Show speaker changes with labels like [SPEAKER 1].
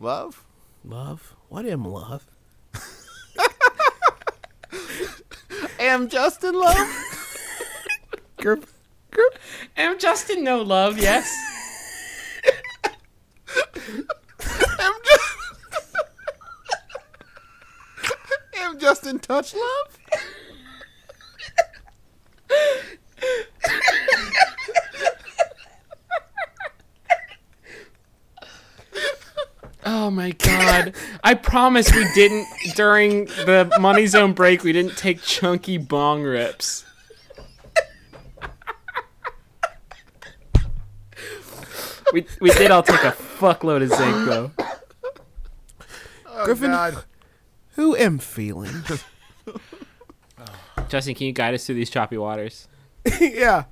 [SPEAKER 1] Love?
[SPEAKER 2] Love? What am love?
[SPEAKER 1] Am Justin Love?
[SPEAKER 2] Grip, grip.
[SPEAKER 3] Am Justin no love? Yes.
[SPEAKER 1] Am, Ju- Am Justin Touch Love?
[SPEAKER 3] Oh my god. I promise we didn't during the money zone break we didn't take chunky bong rips. We, we did all take a fuckload of zinc though.
[SPEAKER 1] Oh,
[SPEAKER 2] Griffin-
[SPEAKER 1] God.
[SPEAKER 2] Who am feeling?
[SPEAKER 3] Justin, can you guide us through these choppy waters?
[SPEAKER 2] yeah.